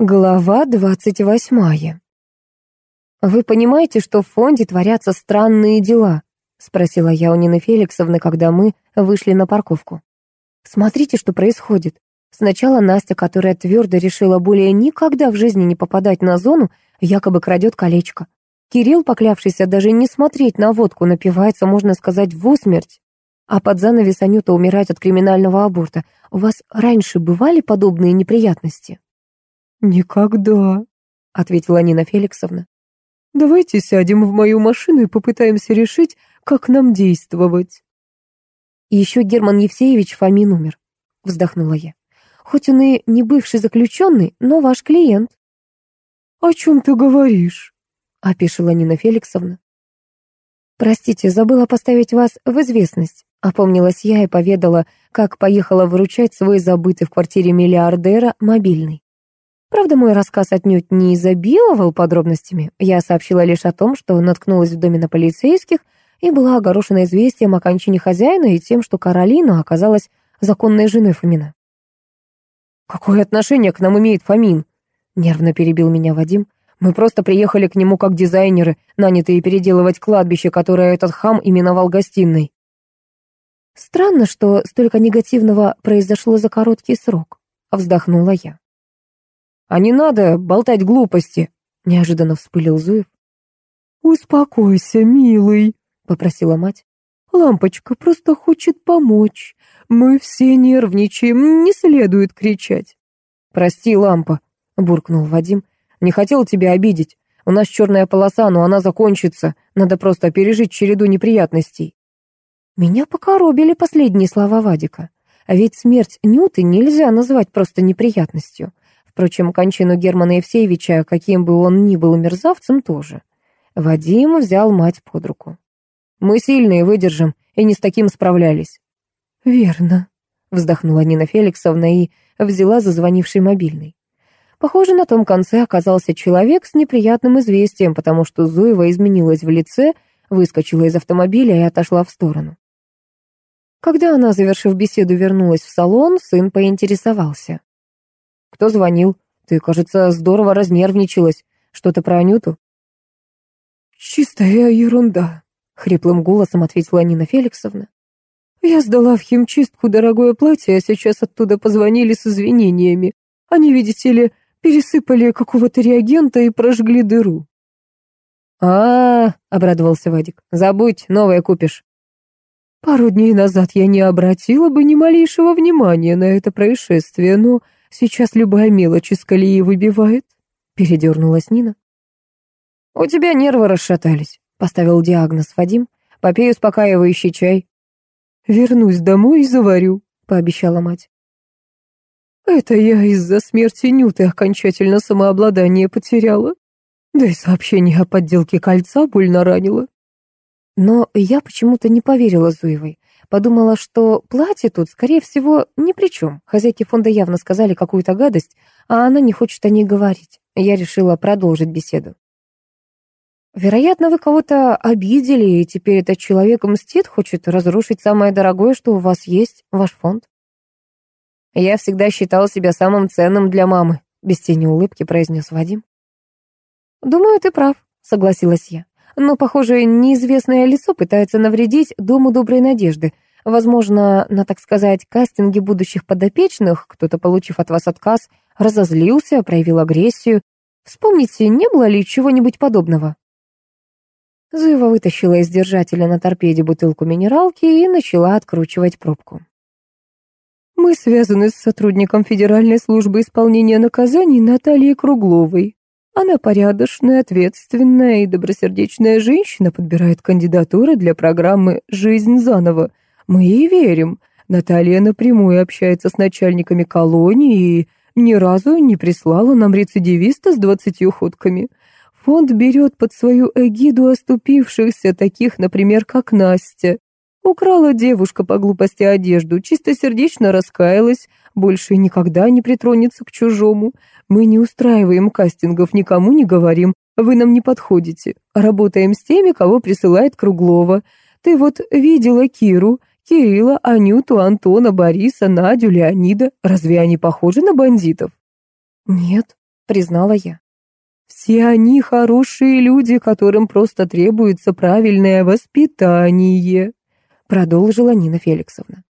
Глава двадцать восьмая. «Вы понимаете, что в фонде творятся странные дела?» — спросила я у Нины Феликсовны, когда мы вышли на парковку. «Смотрите, что происходит. Сначала Настя, которая твердо решила более никогда в жизни не попадать на зону, якобы крадет колечко. Кирилл, поклявшийся даже не смотреть на водку, напивается, можно сказать, в усмерть. А под занавес Анюта умирает от криминального аборта. У вас раньше бывали подобные неприятности?» «Никогда», — ответила Нина Феликсовна. «Давайте сядем в мою машину и попытаемся решить, как нам действовать». «И еще Герман Евсеевич Фомин умер», — вздохнула я. «Хоть он и не бывший заключенный, но ваш клиент». «О чем ты говоришь?» — опешила Нина Феликсовна. «Простите, забыла поставить вас в известность», — опомнилась я и поведала, как поехала выручать свой забытый в квартире миллиардера мобильный. Правда, мой рассказ отнюдь не изобиловал подробностями. Я сообщила лишь о том, что наткнулась в доме на полицейских и была огорошена известием о кончине хозяина и тем, что Каролина оказалась законной женой Фомина. «Какое отношение к нам имеет Фомин?» — нервно перебил меня Вадим. «Мы просто приехали к нему как дизайнеры, нанятые переделывать кладбище, которое этот хам именовал гостиной». «Странно, что столько негативного произошло за короткий срок», — вздохнула я. А не надо болтать глупости!» — неожиданно вспылил Зуев. «Успокойся, милый», — попросила мать. «Лампочка просто хочет помочь. Мы все нервничаем, не следует кричать». «Прости, лампа», — буркнул Вадим. «Не хотел тебя обидеть. У нас черная полоса, но она закончится. Надо просто пережить череду неприятностей». Меня покоробили последние слова Вадика. А ведь смерть Нюты нельзя назвать просто неприятностью. Впрочем, кончину Германа Евсеевича, каким бы он ни был мерзавцем, тоже. Вадим взял мать под руку. «Мы сильные, выдержим, и не с таким справлялись». «Верно», — вздохнула Нина Феликсовна и взяла зазвонивший мобильный. Похоже, на том конце оказался человек с неприятным известием, потому что Зуева изменилась в лице, выскочила из автомобиля и отошла в сторону. Когда она, завершив беседу, вернулась в салон, сын поинтересовался. Кто звонил? Ты, кажется, здорово разнервничалась. Что-то про Анюту?» «Чистая ерунда», — хриплым голосом ответила Нина Феликсовна. «Я сдала в химчистку дорогое платье, а сейчас оттуда позвонили с извинениями. Они, видите ли, пересыпали какого-то реагента и прожгли дыру». А, -а, -а обрадовался Вадик. «Забудь, новое купишь». Пару дней назад я не обратила бы ни малейшего внимания на это происшествие, но Сейчас любая мелочь из колеи выбивает. Передернулась Нина. «У тебя нервы расшатались», — поставил диагноз Вадим. «Попей успокаивающий чай». «Вернусь домой и заварю», — пообещала мать. «Это я из-за смерти Нюты окончательно самообладание потеряла. Да и сообщение о подделке кольца больно ранило». Но я почему-то не поверила Зуевой. Подумала, что платье тут, скорее всего, ни при чем. Хозяйки фонда явно сказали какую-то гадость, а она не хочет о ней говорить. Я решила продолжить беседу. Вероятно, вы кого-то обидели, и теперь этот человек мстит, хочет разрушить самое дорогое, что у вас есть, ваш фонд. Я всегда считал себя самым ценным для мамы, без тени улыбки произнес Вадим. Думаю, ты прав, согласилась я. Но, похоже, неизвестное лицо пытается навредить Дому Доброй Надежды. Возможно, на, так сказать, кастинге будущих подопечных кто-то, получив от вас отказ, разозлился, проявил агрессию. Вспомните, не было ли чего-нибудь подобного? Зуева вытащила из держателя на торпеде бутылку минералки и начала откручивать пробку. «Мы связаны с сотрудником Федеральной службы исполнения наказаний Натальей Кругловой. Она порядочная, ответственная и добросердечная женщина, подбирает кандидатуры для программы «Жизнь заново». Мы ей верим. Наталья напрямую общается с начальниками колонии и ни разу не прислала нам рецидивиста с двадцатью ходками. Фонд берет под свою эгиду оступившихся, таких, например, как Настя. Украла девушка по глупости одежду, чистосердечно раскаялась, больше никогда не притронется к чужому. Мы не устраиваем кастингов, никому не говорим, вы нам не подходите. Работаем с теми, кого присылает Круглова. Ты вот видела Киру, Кирилла, Анюту, Антона, Бориса, Надю, Леонида. Разве они похожи на бандитов? Нет, признала я. Все они хорошие люди, которым просто требуется правильное воспитание, продолжила Нина Феликсовна.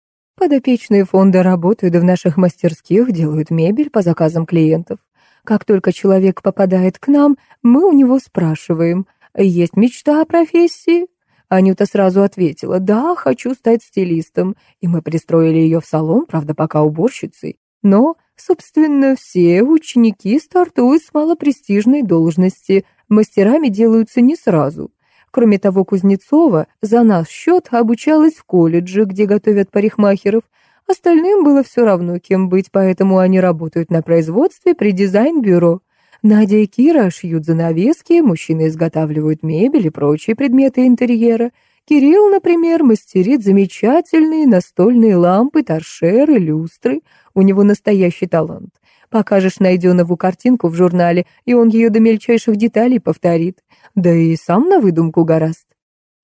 Подопечные фонда работают в наших мастерских, делают мебель по заказам клиентов. Как только человек попадает к нам, мы у него спрашиваем, есть мечта о профессии? Анюта сразу ответила, да, хочу стать стилистом, и мы пристроили ее в салон, правда, пока уборщицей. Но, собственно, все ученики стартуют с малопрестижной должности, мастерами делаются не сразу. Кроме того, Кузнецова за наш счет обучалась в колледже, где готовят парикмахеров. Остальным было все равно, кем быть, поэтому они работают на производстве при дизайн-бюро. Надя и Кира шьют занавески, мужчины изготавливают мебель и прочие предметы интерьера. Кирилл, например, мастерит замечательные настольные лампы, торшеры, люстры. У него настоящий талант. Покажешь найденову картинку в журнале, и он ее до мельчайших деталей повторит. Да и сам на выдумку гораст.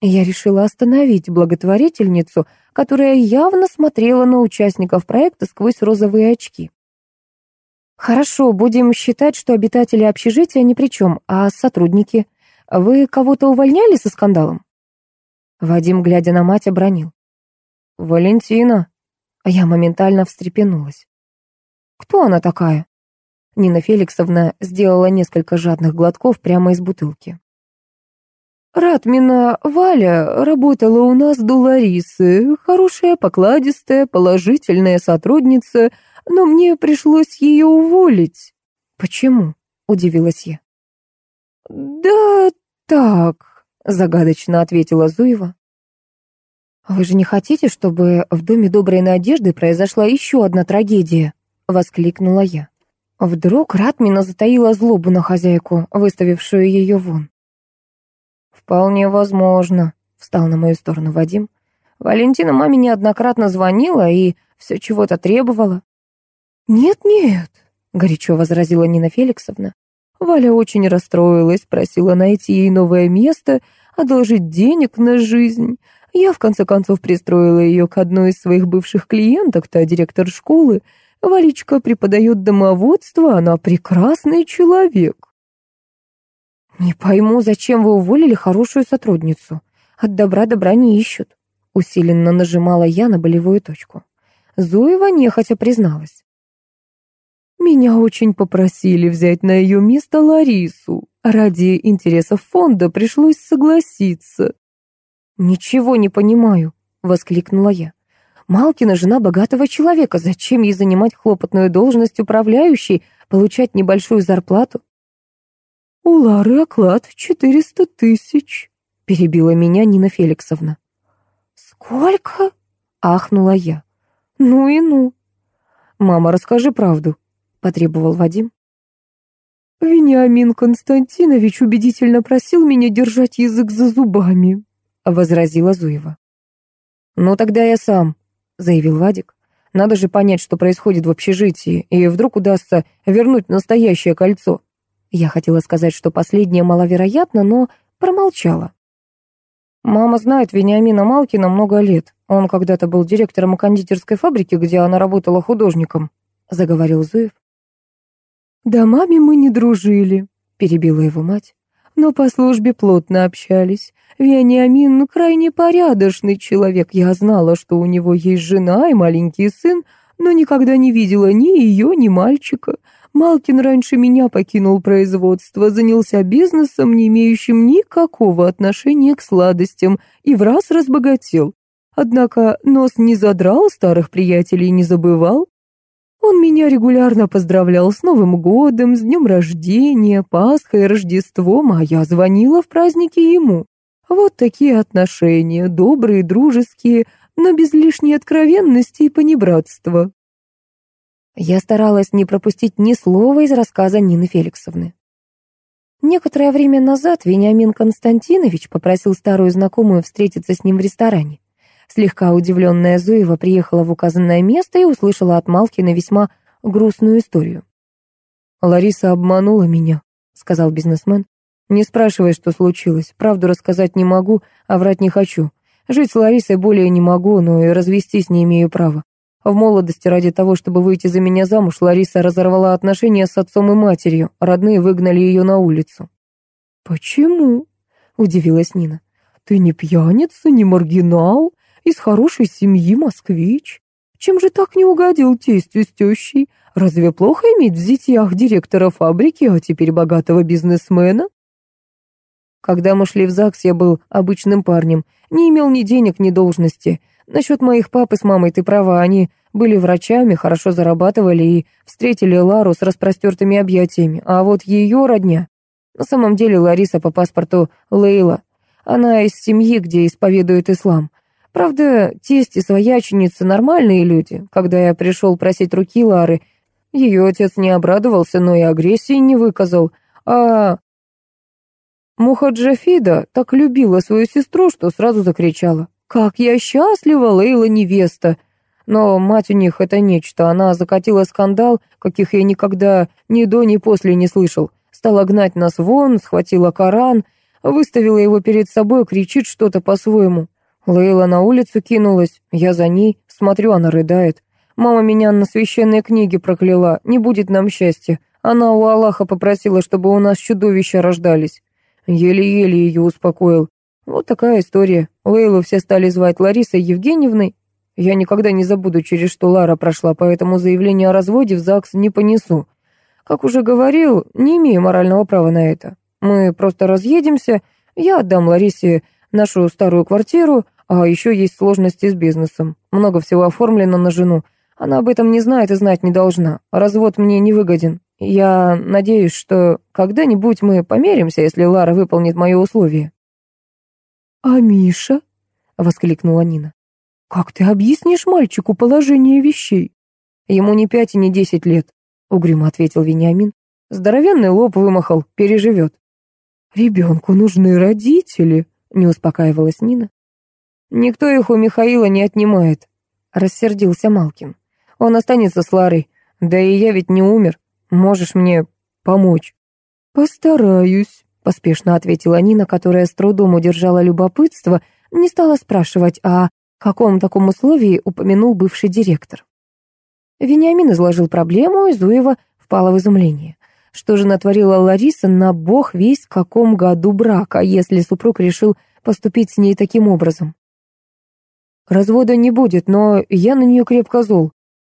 Я решила остановить благотворительницу, которая явно смотрела на участников проекта сквозь розовые очки. «Хорошо, будем считать, что обитатели общежития ни при чем, а сотрудники. Вы кого-то увольняли со скандалом?» Вадим, глядя на мать, обронил. «Валентина». Я моментально встрепенулась. «Кто она такая?» Нина Феликсовна сделала несколько жадных глотков прямо из бутылки. Ратмина Валя работала у нас до Ларисы. Хорошая, покладистая, положительная сотрудница, но мне пришлось ее уволить. Почему? Удивилась я. Да так, загадочно ответила Зуева. «Вы же не хотите, чтобы в Доме Доброй Надежды произошла еще одна трагедия?» — воскликнула я. Вдруг Ратмина затаила злобу на хозяйку, выставившую ее вон. «Вполне возможно», — встал на мою сторону Вадим. «Валентина маме неоднократно звонила и все чего-то требовала». «Нет-нет», — горячо возразила Нина Феликсовна. Валя очень расстроилась, просила найти ей новое место, одолжить денег на жизнь. Я, в конце концов, пристроила ее к одной из своих бывших клиенток, та директор школы. Валечка преподает домоводство, она прекрасный человек. «Не пойму, зачем вы уволили хорошую сотрудницу? От добра добра не ищут», — усиленно нажимала я на болевую точку. Зуева нехотя призналась. «Меня очень попросили взять на ее место Ларису. Ради интересов фонда пришлось согласиться». «Ничего не понимаю», — воскликнула я. «Малкина жена богатого человека. Зачем ей занимать хлопотную должность управляющей, получать небольшую зарплату?» «У Лары оклад четыреста тысяч», — перебила меня Нина Феликсовна. «Сколько?» — ахнула я. «Ну и ну». «Мама, расскажи правду», — потребовал Вадим. «Вениамин Константинович убедительно просил меня держать язык за зубами», возразила Зуева. «Ну тогда я сам», — заявил Вадик. «Надо же понять, что происходит в общежитии, и вдруг удастся вернуть настоящее кольцо». Я хотела сказать, что последнее маловероятно, но промолчала. «Мама знает Вениамина Малкина много лет. Он когда-то был директором кондитерской фабрики, где она работала художником», — заговорил Зуев. «Да маме мы не дружили», — перебила его мать но по службе плотно общались. Вениамин крайне порядочный человек. Я знала, что у него есть жена и маленький сын, но никогда не видела ни ее, ни мальчика. Малкин раньше меня покинул производство, занялся бизнесом, не имеющим никакого отношения к сладостям, и в раз разбогател. Однако нос не задрал, старых приятелей не забывал. Он меня регулярно поздравлял с Новым годом, с днем рождения, Пасхой, Рождеством, а я звонила в праздники ему. Вот такие отношения, добрые, дружеские, но без лишней откровенности и понебратства. Я старалась не пропустить ни слова из рассказа Нины Феликсовны. Некоторое время назад Вениамин Константинович попросил старую знакомую встретиться с ним в ресторане. Слегка удивленная Зуева приехала в указанное место и услышала от Малкина весьма грустную историю. «Лариса обманула меня», — сказал бизнесмен. «Не спрашивай, что случилось. Правду рассказать не могу, а врать не хочу. Жить с Ларисой более не могу, но и развестись не имею права. В молодости ради того, чтобы выйти за меня замуж, Лариса разорвала отношения с отцом и матерью. Родные выгнали ее на улицу. «Почему?» — удивилась Нина. «Ты не пьяница, не маргинал, из хорошей семьи москвич. Чем же так не угодил тестю с тещей? Разве плохо иметь в зятьях директора фабрики, а теперь богатого бизнесмена?» Когда мы шли в ЗАГС, я был обычным парнем, не имел ни денег, ни должности. Насчет моих папы с мамой ты права, они были врачами, хорошо зарабатывали и встретили Лару с распростертыми объятиями. А вот ее родня... На самом деле Лариса по паспорту Лейла. Она из семьи, где исповедуют ислам. Правда, тесть и свояченица нормальные люди. Когда я пришел просить руки Лары, ее отец не обрадовался, но и агрессии не выказал. А Мухаджафида так любила свою сестру, что сразу закричала. «Как я счастлива, Лейла невеста!» Но мать у них это нечто. Она закатила скандал, каких я никогда ни до, ни после не слышал. Стала гнать нас вон, схватила Коран, выставила его перед собой, кричит что-то по-своему. Лейла на улицу кинулась, я за ней, смотрю, она рыдает. Мама меня на священные книги прокляла, не будет нам счастья. Она у Аллаха попросила, чтобы у нас чудовища рождались. Еле-еле ее успокоил. Вот такая история. Лейлу все стали звать Ларисой Евгеньевной. Я никогда не забуду, через что Лара прошла, поэтому заявление о разводе в ЗАГС не понесу. Как уже говорил, не имею морального права на это. Мы просто разъедемся, я отдам Ларисе нашу старую квартиру, а еще есть сложности с бизнесом. Много всего оформлено на жену. Она об этом не знает и знать не должна. Развод мне не выгоден. Я надеюсь, что когда-нибудь мы помиримся, если Лара выполнит мои условия». «А Миша?» — воскликнула Нина. «Как ты объяснишь мальчику положение вещей?» «Ему не пять и не десять лет», — угрюмо ответил Вениамин. «Здоровенный лоб вымахал, переживет». «Ребенку нужны родители», — не успокаивалась Нина. «Никто их у Михаила не отнимает», — рассердился Малкин. «Он останется с Ларой. Да и я ведь не умер. Можешь мне помочь?» «Постараюсь», — поспешно ответила Нина, которая с трудом удержала любопытство, не стала спрашивать, а каком таком условии упомянул бывший директор. Вениамин изложил проблему, и Зуева впала в изумление. Что же натворила Лариса на бог весь каком году брака, если супруг решил поступить с ней таким образом? Развода не будет, но я на нее крепко зол.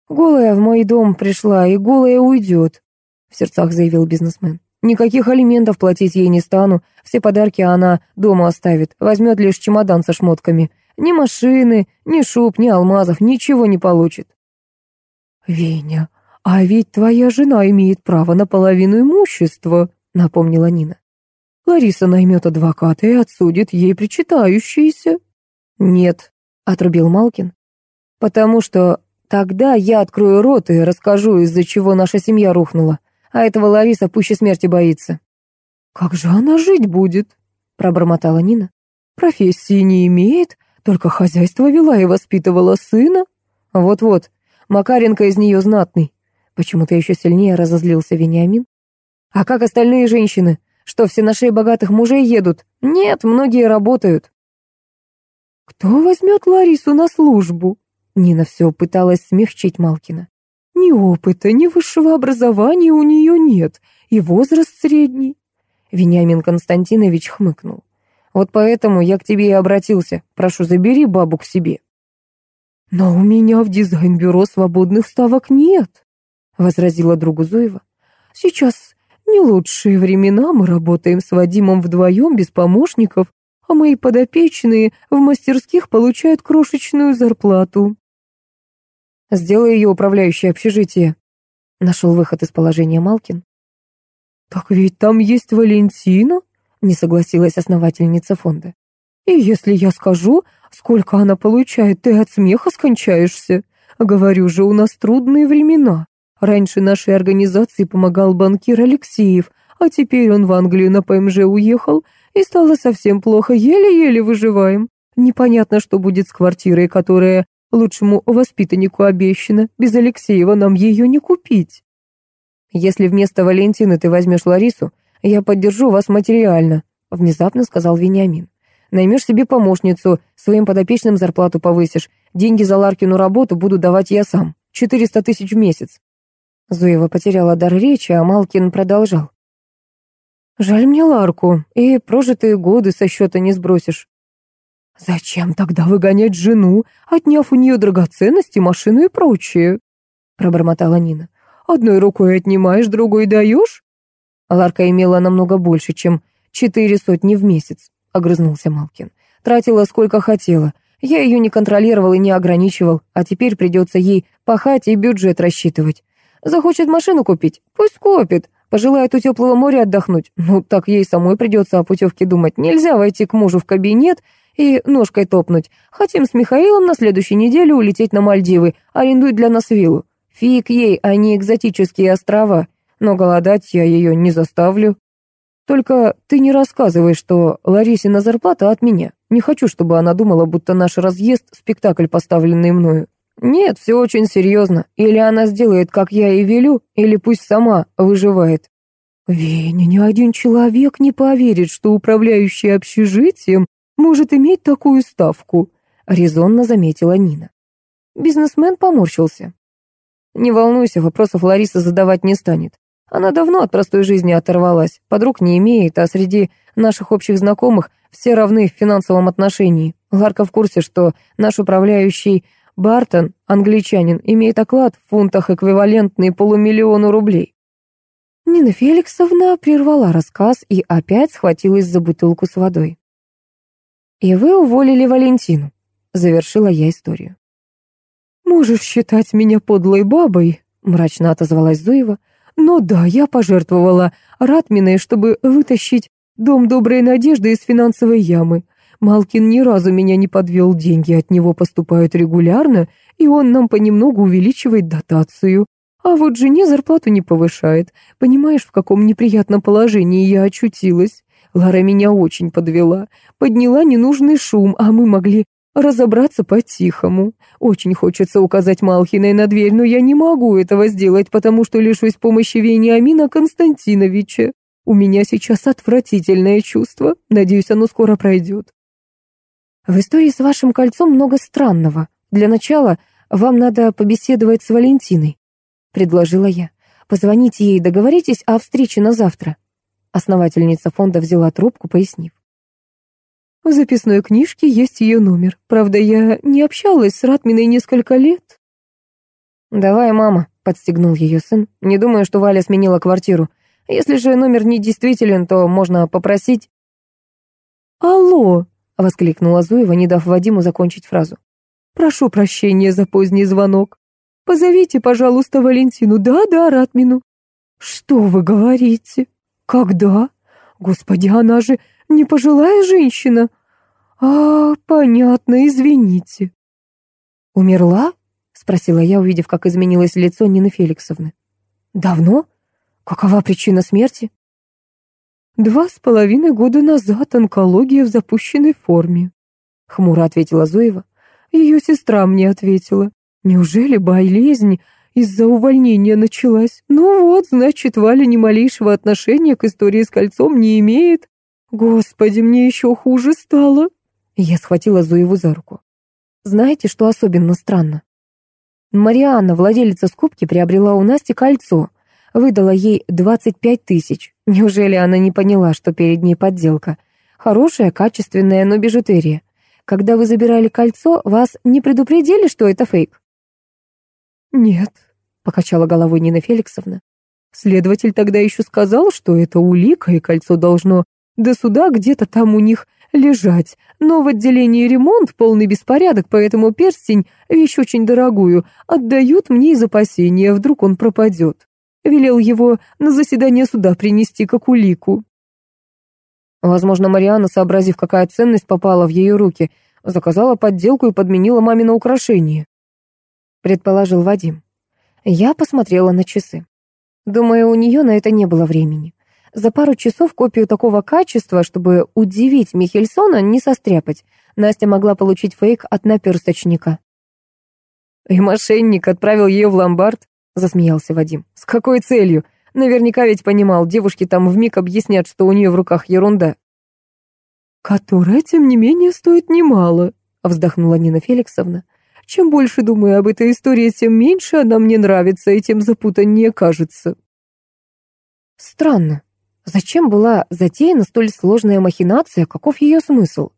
Голая в мой дом пришла и голая уйдет, в сердцах заявил бизнесмен. Никаких алиментов платить ей не стану, все подарки она дома оставит, возьмет лишь чемодан со шмотками. Ни машины, ни шуб, ни алмазов, ничего не получит. «Веня, а ведь твоя жена имеет право на половину имущества», — напомнила Нина. «Лариса наймет адвоката и отсудит ей причитающиеся». «Нет», — отрубил Малкин, «потому что Тогда я открою рот и расскажу, из-за чего наша семья рухнула. А этого Лариса пуще смерти боится». «Как же она жить будет?» — пробормотала Нина. «Профессии не имеет, только хозяйство вела и воспитывала сына». «Вот-вот, Макаренко из нее знатный». Почему-то еще сильнее разозлился Вениамин. «А как остальные женщины? Что, все на шее богатых мужей едут? Нет, многие работают». «Кто возьмет Ларису на службу?» Нина все пыталась смягчить Малкина. Ни опыта, ни высшего образования у нее нет, и возраст средний. Вениамин Константинович хмыкнул. Вот поэтому я к тебе и обратился. Прошу, забери бабу к себе. Но у меня в дизайн-бюро свободных ставок нет, возразила другу Зуева. Сейчас не лучшие времена, мы работаем с Вадимом вдвоем без помощников, а мои подопечные в мастерских получают крошечную зарплату. Сделай ее управляющее общежитие. Нашел выход из положения Малкин. Так ведь там есть Валентина, не согласилась основательница фонда. И если я скажу, сколько она получает, ты от смеха скончаешься. Говорю же, у нас трудные времена. Раньше нашей организации помогал банкир Алексеев, а теперь он в Англию на ПМЖ уехал, и стало совсем плохо, еле-еле выживаем. Непонятно, что будет с квартирой, которая Лучшему воспитаннику обещано, без Алексеева нам ее не купить. Если вместо Валентины ты возьмешь Ларису, я поддержу вас материально, внезапно сказал Вениамин. Наймешь себе помощницу, своим подопечным зарплату повысишь. Деньги за Ларкину работу буду давать я сам. Четыреста тысяч в месяц». Зуева потеряла дар речи, а Малкин продолжал. «Жаль мне Ларку, и прожитые годы со счета не сбросишь». «Зачем тогда выгонять жену, отняв у нее драгоценности, машину и прочее?» пробормотала Нина. «Одной рукой отнимаешь, другой даешь?» Ларка имела намного больше, чем четыре сотни в месяц, огрызнулся Малкин. Тратила сколько хотела. Я ее не контролировал и не ограничивал, а теперь придется ей пахать и бюджет рассчитывать. Захочет машину купить? Пусть купит. Пожелает у теплого моря отдохнуть? Ну, так ей самой придется о путевке думать. Нельзя войти к мужу в кабинет и ножкой топнуть. Хотим с Михаилом на следующей неделе улететь на Мальдивы, арендуй для нас виллу. Фиг ей, а не экзотические острова. Но голодать я ее не заставлю. Только ты не рассказывай, что Ларисина зарплата от меня. Не хочу, чтобы она думала, будто наш разъезд — спектакль, поставленный мною. Нет, все очень серьезно. Или она сделает, как я и велю, или пусть сама выживает. Веня, ни один человек не поверит, что управляющий общежитием может иметь такую ставку, резонно заметила Нина. Бизнесмен поморщился. Не волнуйся, вопросов Лариса задавать не станет. Она давно от простой жизни оторвалась, подруг не имеет, а среди наших общих знакомых все равны в финансовом отношении. Ларка в курсе, что наш управляющий Бартон, англичанин, имеет оклад в фунтах, эквивалентный полумиллиону рублей. Нина Феликсовна прервала рассказ и опять схватилась за бутылку с водой. «И вы уволили Валентину», — завершила я историю. «Можешь считать меня подлой бабой», — мрачно отозвалась Зуева. «Но да, я пожертвовала Ратминой, чтобы вытащить дом доброй надежды из финансовой ямы. Малкин ни разу меня не подвел, деньги от него поступают регулярно, и он нам понемногу увеличивает дотацию. А вот жене зарплату не повышает. Понимаешь, в каком неприятном положении я очутилась? Лара меня очень подвела. Подняла ненужный шум, а мы могли разобраться по-тихому. Очень хочется указать Малхиной на дверь, но я не могу этого сделать, потому что лишусь помощи Вениамина Константиновича. У меня сейчас отвратительное чувство. Надеюсь, оно скоро пройдет. В истории с вашим кольцом много странного. Для начала вам надо побеседовать с Валентиной, предложила я. Позвоните ей, договоритесь о встрече на завтра. Основательница фонда взяла трубку, пояснив. В записной книжке есть ее номер. Правда, я не общалась с Ратминой несколько лет. «Давай, мама», — подстегнул ее сын. «Не думаю, что Валя сменила квартиру. Если же номер не действителен, то можно попросить...» «Алло!» — воскликнула Зуева, не дав Вадиму закончить фразу. «Прошу прощения за поздний звонок. Позовите, пожалуйста, Валентину. Да-да, Ратмину». «Что вы говорите? Когда? Господи, она же не пожилая женщина. А, понятно, извините». «Умерла?» — спросила я, увидев, как изменилось лицо Нины Феликсовны. «Давно? Какова причина смерти?» «Два с половиной года назад онкология в запущенной форме», — хмуро ответила Зоева. «Ее сестра мне ответила. Неужели болезнь из-за увольнения началась? Ну вот, значит, Валя ни малейшего отношения к истории с кольцом не имеет. Господи, мне еще хуже стало». Я схватила Зоеву за руку. «Знаете, что особенно странно? Марианна, владелица скупки, приобрела у Насти кольцо — Выдала ей 25 тысяч. Неужели она не поняла, что перед ней подделка? Хорошая, качественная, но бижутерия. Когда вы забирали кольцо, вас не предупредили, что это фейк? «Нет», — покачала головой Нина Феликсовна. «Следователь тогда еще сказал, что это улика, и кольцо должно до суда где-то там у них лежать. Но в отделении ремонт, полный беспорядок, поэтому перстень, вещь очень дорогую, отдают мне из опасения, вдруг он пропадет. Велел его на заседание суда принести как улику. Возможно, Марианна, сообразив, какая ценность попала в ее руки, заказала подделку и подменила мамино украшение. Предположил Вадим. Я посмотрела на часы. Думаю, у нее на это не было времени. За пару часов копию такого качества, чтобы удивить Михельсона, не состряпать. Настя могла получить фейк от наперсточника. И мошенник отправил ее в ломбард. — засмеялся Вадим. «С какой целью? Наверняка ведь понимал, девушки там вмиг объяснят, что у нее в руках ерунда». «Которая, тем не менее, стоит немало», — вздохнула Нина Феликсовна. «Чем больше думаю об этой истории, тем меньше она мне нравится и тем запутаннее кажется». Странно. Зачем была затеяна столь сложная махинация, каков ее смысл?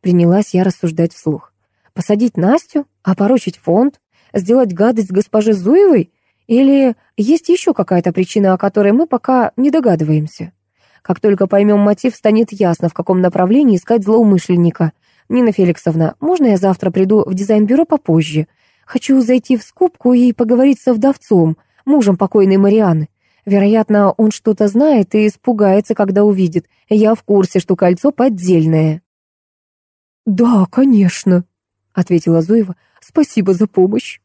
Принялась я рассуждать вслух. Посадить Настю, опорочить фонд, сделать гадость госпоже Зуевой? Или есть еще какая-то причина, о которой мы пока не догадываемся? Как только поймем мотив, станет ясно, в каком направлении искать злоумышленника. Нина Феликсовна, можно я завтра приду в дизайн-бюро попозже? Хочу зайти в скупку и поговорить со вдовцом, мужем покойной Марианы. Вероятно, он что-то знает и испугается, когда увидит. Я в курсе, что кольцо поддельное. «Да, конечно», — ответила Зуева. «Спасибо за помощь».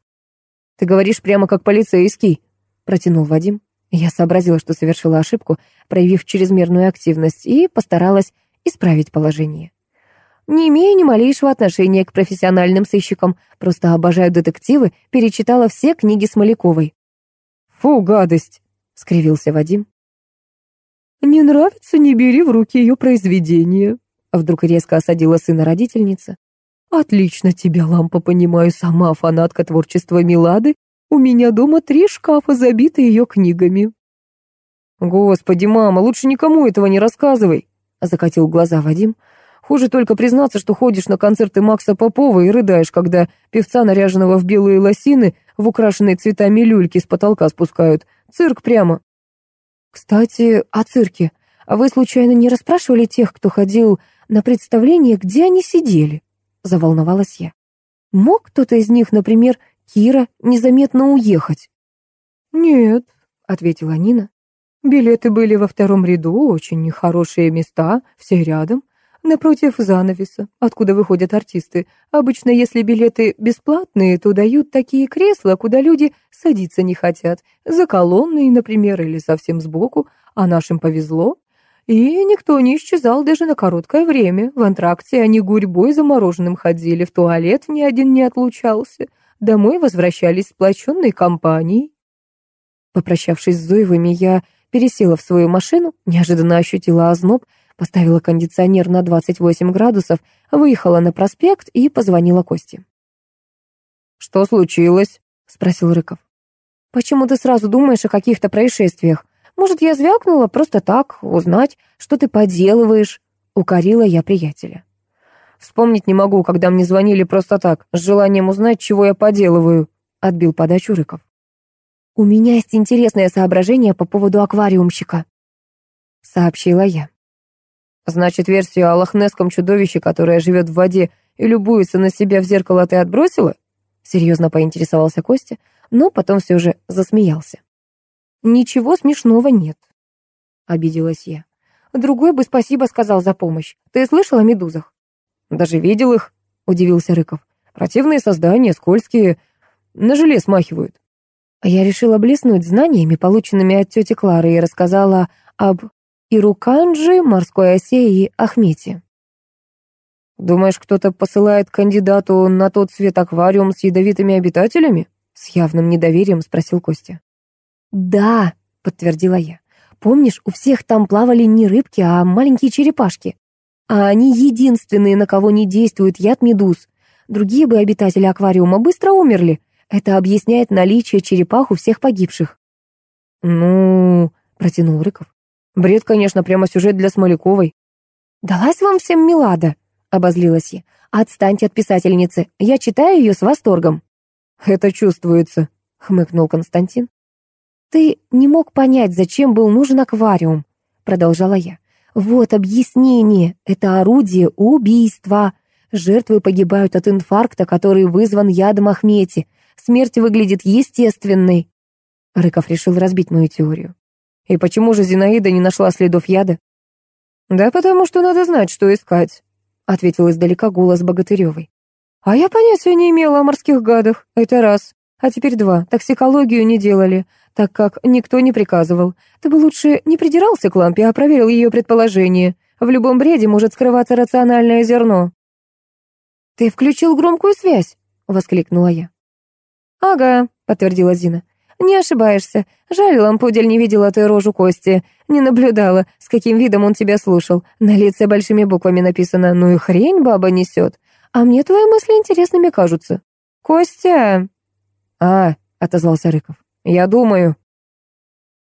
«Ты говоришь прямо как полицейский», — протянул Вадим. Я сообразила, что совершила ошибку, проявив чрезмерную активность, и постаралась исправить положение. Не имею ни малейшего отношения к профессиональным сыщикам, просто обожаю детективы, перечитала все книги Смоляковой. «Фу, гадость!» — скривился Вадим. «Не нравится, не бери в руки ее произведение», — вдруг резко осадила сына родительница. «Отлично тебя, лампа, понимаю, сама фанатка творчества Милады. У меня дома три шкафа забиты ее книгами». «Господи, мама, лучше никому этого не рассказывай», — закатил глаза Вадим. «Хуже только признаться, что ходишь на концерты Макса Попова и рыдаешь, когда певца, наряженного в белые лосины, в украшенной цветами люльки с потолка спускают. Цирк прямо». «Кстати, о цирке. А вы случайно не расспрашивали тех, кто ходил на представление, где они сидели?» — заволновалась я. «Мог кто-то из них, например, Кира, незаметно уехать?» «Нет», — ответила Нина. «Билеты были во втором ряду, очень хорошие места, все рядом, напротив занавеса, откуда выходят артисты. Обычно, если билеты бесплатные, то дают такие кресла, куда люди садиться не хотят, за колонной, например, или совсем сбоку, а нашим повезло, и никто не исчезал даже на короткое время. В антракте они гурьбой замороженным ходили, в туалет ни один не отлучался. Домой возвращались сплоченной компанией. Попрощавшись с Зоевыми, я пересела в свою машину, неожиданно ощутила озноб, поставила кондиционер на 28 градусов, выехала на проспект и позвонила Косте. «Что случилось?» — спросил Рыков. «Почему ты сразу думаешь о каких-то происшествиях? Может, я звякнула просто так, узнать, что ты поделываешь?» — укорила я приятеля. «Вспомнить не могу, когда мне звонили просто так, с желанием узнать, чего я поделываю», — отбил подачу Рыков. «У меня есть интересное соображение по поводу аквариумщика», — сообщила я. «Значит, версию о лохнесском чудовище, которое живет в воде и любуется на себя в зеркало, ты отбросила?» Серьезно поинтересовался Костя, но потом все же засмеялся. «Ничего смешного нет», — обиделась я. «Другой бы спасибо сказал за помощь. Ты слышал о медузах?» «Даже видел их», — удивился Рыков. «Противные создания, скользкие, на желе смахивают». Я решила блеснуть знаниями, полученными от тети Клары, и рассказала об Ируканджи, морской осе и Ахмете. «Думаешь, кто-то посылает кандидату на тот свет аквариум с ядовитыми обитателями?» С явным недоверием спросил Костя. «Да», — подтвердила я. «Помнишь, у всех там плавали не рыбки, а маленькие черепашки. А они единственные, на кого не действует яд медуз. Другие бы обитатели аквариума быстро умерли. Это объясняет наличие черепах у всех погибших». «Ну...» — протянул Рыков. «Бред, конечно, прямо сюжет для Смоляковой». «Далась вам всем Милада», — обозлилась я. «Отстаньте от писательницы, я читаю ее с восторгом». «Это чувствуется», — хмыкнул Константин. «Ты не мог понять, зачем был нужен аквариум», — продолжала я. «Вот объяснение. Это орудие убийства. Жертвы погибают от инфаркта, который вызван ядом Ахмети. Смерть выглядит естественной». Рыков решил разбить мою теорию. «И почему же Зинаида не нашла следов яда?» «Да потому что надо знать, что искать», — ответил издалека голос Богатыревой. «А я понятия не имела о морских гадах. Это раз. А теперь два. Токсикологию не делали так как никто не приказывал. Ты бы лучше не придирался к лампе, а проверил ее предположение. В любом бреде может скрываться рациональное зерно». «Ты включил громкую связь?» — воскликнула я. «Ага», — подтвердила Зина. Не ошибаешься. Жаль, лампудель не видела той рожу Кости. Не наблюдала, с каким видом он тебя слушал. На лице большими буквами написано «Ну и хрень баба несет». А мне твои мысли интересными кажутся. Костя!» «А», — отозвался Рыков, — «я думаю».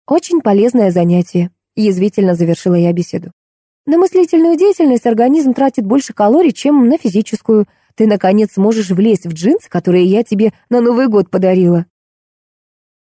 «Очень полезное занятие», — язвительно завершила я беседу. «На мыслительную деятельность организм тратит больше калорий, чем на физическую. Ты, наконец, сможешь влезть в джинсы, которые я тебе на Новый год подарила».